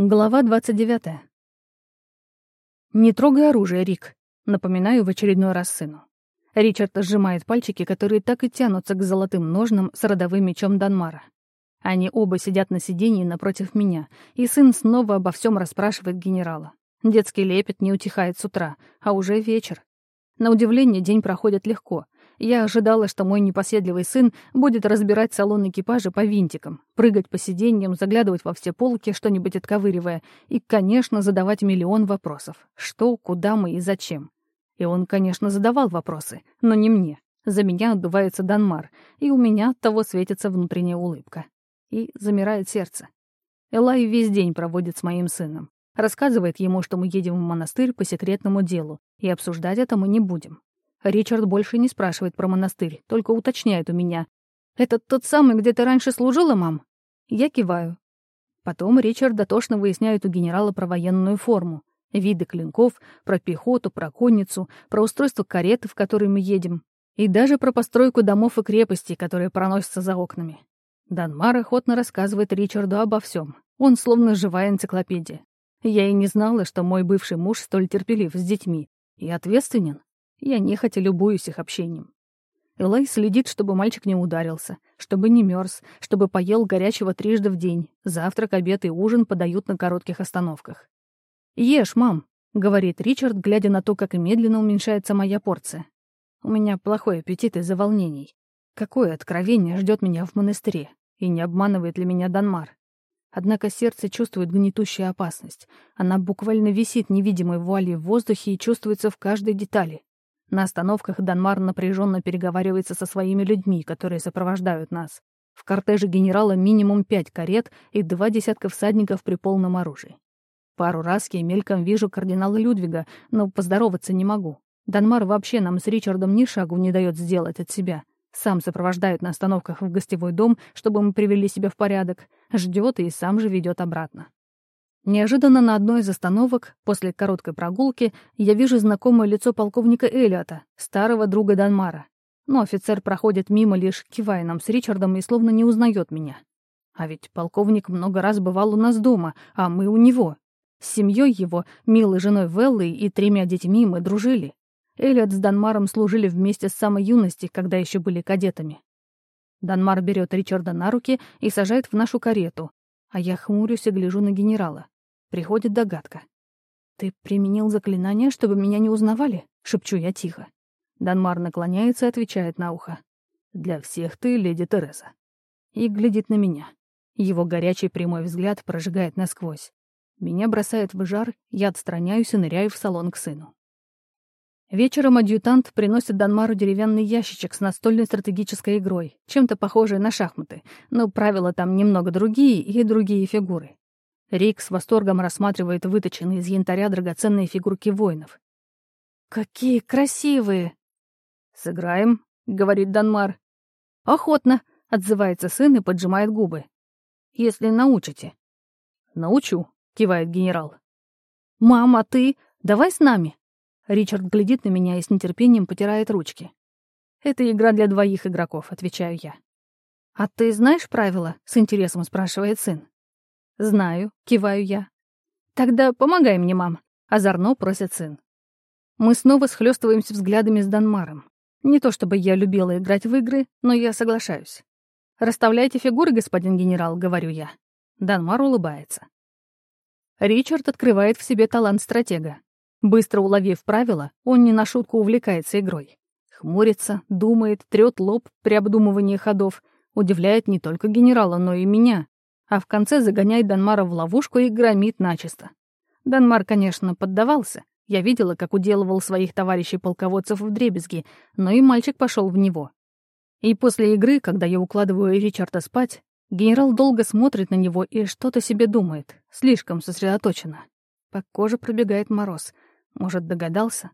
Глава 29. «Не трогай оружие, Рик», — напоминаю в очередной раз сыну. Ричард сжимает пальчики, которые так и тянутся к золотым ножнам с родовым мечом Данмара. Они оба сидят на сиденье напротив меня, и сын снова обо всем расспрашивает генерала. Детский лепет не утихает с утра, а уже вечер. На удивление, день проходит легко — я ожидала, что мой непоседливый сын будет разбирать салон экипажа по винтикам, прыгать по сиденьям, заглядывать во все полки, что-нибудь отковыривая, и, конечно, задавать миллион вопросов. Что, куда мы и зачем. И он, конечно, задавал вопросы, но не мне. За меня отдувается Данмар, и у меня от того светится внутренняя улыбка. И замирает сердце. Элай весь день проводит с моим сыном. Рассказывает ему, что мы едем в монастырь по секретному делу, и обсуждать это мы не будем. Ричард больше не спрашивает про монастырь, только уточняет у меня. «Это тот самый, где ты раньше служила, мам?» Я киваю. Потом Ричард дотошно выясняет у генерала про военную форму, виды клинков, про пехоту, про конницу, про устройство кареты, в которой мы едем, и даже про постройку домов и крепостей, которые проносятся за окнами. Данмар охотно рассказывает Ричарду обо всем. Он словно живая энциклопедия. Я и не знала, что мой бывший муж столь терпелив с детьми и ответственен. Я нехотя любуюсь их общением. Элай следит, чтобы мальчик не ударился, чтобы не мерз, чтобы поел горячего трижды в день. Завтрак, обед и ужин подают на коротких остановках. «Ешь, мам», — говорит Ричард, глядя на то, как медленно уменьшается моя порция. «У меня плохой аппетит из-за волнений. Какое откровение ждет меня в монастыре? И не обманывает ли меня Данмар? Однако сердце чувствует гнетущую опасность. Она буквально висит невидимой вуалью в воздухе и чувствуется в каждой детали. На остановках Данмар напряженно переговаривается со своими людьми, которые сопровождают нас. В кортеже генерала минимум пять карет и два десятка всадников при полном оружии. Пару раз я мельком вижу кардинала Людвига, но поздороваться не могу. Данмар вообще нам с Ричардом ни шагу не дает сделать от себя. Сам сопровождает на остановках в гостевой дом, чтобы мы привели себя в порядок, ждет и сам же ведет обратно. Неожиданно на одной из остановок, после короткой прогулки, я вижу знакомое лицо полковника Эллиота, старого друга Данмара. Но офицер проходит мимо, лишь кивая нам с Ричардом и словно не узнает меня. А ведь полковник много раз бывал у нас дома, а мы у него. С семьей его, милой женой Веллой и тремя детьми мы дружили. Эллиот с Данмаром служили вместе с самой юности, когда еще были кадетами. Данмар берет Ричарда на руки и сажает в нашу карету, а я хмурюсь и гляжу на генерала. Приходит догадка. «Ты применил заклинание, чтобы меня не узнавали?» — шепчу я тихо. Данмар наклоняется и отвечает на ухо. «Для всех ты, леди Тереза». И глядит на меня. Его горячий прямой взгляд прожигает насквозь. Меня бросает в жар, я отстраняюсь и ныряю в салон к сыну. Вечером адъютант приносит Данмару деревянный ящичек с настольной стратегической игрой, чем-то похожей на шахматы, но правила там немного другие и другие фигуры. Рик с восторгом рассматривает выточенные из янтаря драгоценные фигурки воинов. «Какие красивые!» «Сыграем», — говорит Данмар. «Охотно», — отзывается сын и поджимает губы. «Если научите». «Научу», — кивает генерал. «Мама, ты? Давай с нами». Ричард глядит на меня и с нетерпением потирает ручки. «Это игра для двоих игроков», — отвечаю я. «А ты знаешь правила?» — с интересом спрашивает сын. «Знаю», — киваю я. «Тогда помогай мне, мам», — озорно просит сын. Мы снова схлёстываемся взглядами с Данмаром. Не то чтобы я любила играть в игры, но я соглашаюсь. «Расставляйте фигуры, господин генерал», — говорю я. Данмар улыбается. Ричард открывает в себе талант стратега. Быстро уловив правила, он не на шутку увлекается игрой. Хмурится, думает, трёт лоб при обдумывании ходов, удивляет не только генерала, но и меня, а в конце загоняет Данмара в ловушку и громит начисто. Данмар, конечно, поддавался. Я видела, как уделывал своих товарищей-полководцев в дребезги, но и мальчик пошел в него. И после игры, когда я укладываю Ричарда спать, генерал долго смотрит на него и что-то себе думает, слишком сосредоточенно. По коже пробегает мороз. Может, догадался?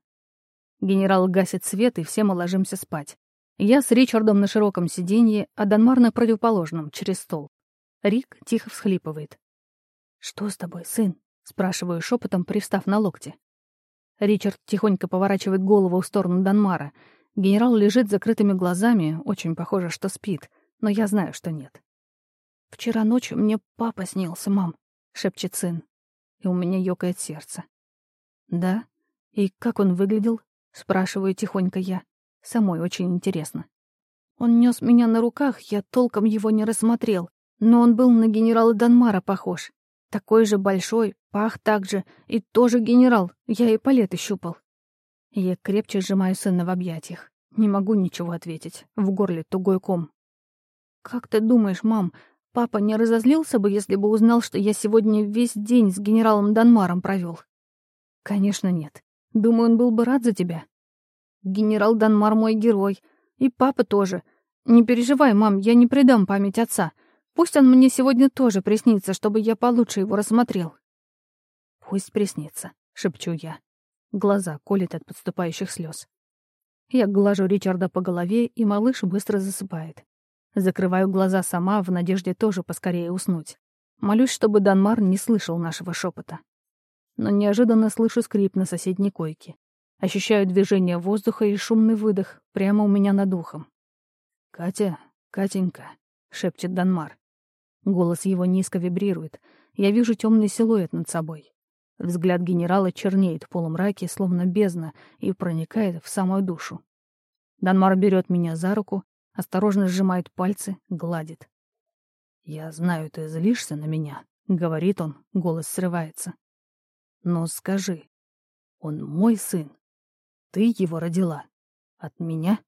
Генерал гасит свет, и все мы ложимся спать. Я с Ричардом на широком сиденье, а Данмар на противоположном, через стол. Рик тихо всхлипывает. «Что с тобой, сын?» — спрашиваю шепотом, пристав на локте. Ричард тихонько поворачивает голову в сторону Данмара. Генерал лежит с закрытыми глазами, очень похоже, что спит, но я знаю, что нет. «Вчера ночью мне папа снился, мам», — шепчет сын. и у меня ёкает сердце. «Да? И как он выглядел?» — спрашиваю тихонько я. Самой очень интересно. Он нес меня на руках, я толком его не рассмотрел, но он был на генерала Данмара похож. Такой же большой, пах так же, и тоже генерал, я и палеты щупал. Я крепче сжимаю сына в объятиях. Не могу ничего ответить, в горле тугой ком. «Как ты думаешь, мам, папа не разозлился бы, если бы узнал, что я сегодня весь день с генералом Данмаром провел? «Конечно нет. Думаю, он был бы рад за тебя. Генерал Данмар мой герой, и папа тоже. Не переживай, мам, я не предам память отца. Пусть он мне сегодня тоже приснится, чтобы я получше его рассмотрел. Пусть приснится, шепчу я. Глаза колет от подступающих слез. Я глажу Ричарда по голове, и малыш быстро засыпает. Закрываю глаза сама, в надежде тоже поскорее уснуть. Молюсь, чтобы Данмар не слышал нашего шепота. Но неожиданно слышу скрип на соседней койке. Ощущаю движение воздуха и шумный выдох прямо у меня над ухом. «Катя, Катенька», — шепчет Данмар. Голос его низко вибрирует. Я вижу темный силуэт над собой. Взгляд генерала чернеет в полумраке, словно бездна, и проникает в самую душу. Данмар берет меня за руку, осторожно сжимает пальцы, гладит. «Я знаю, ты злишься на меня», — говорит он, голос срывается. «Но скажи, он мой сын, ты его родила. От меня?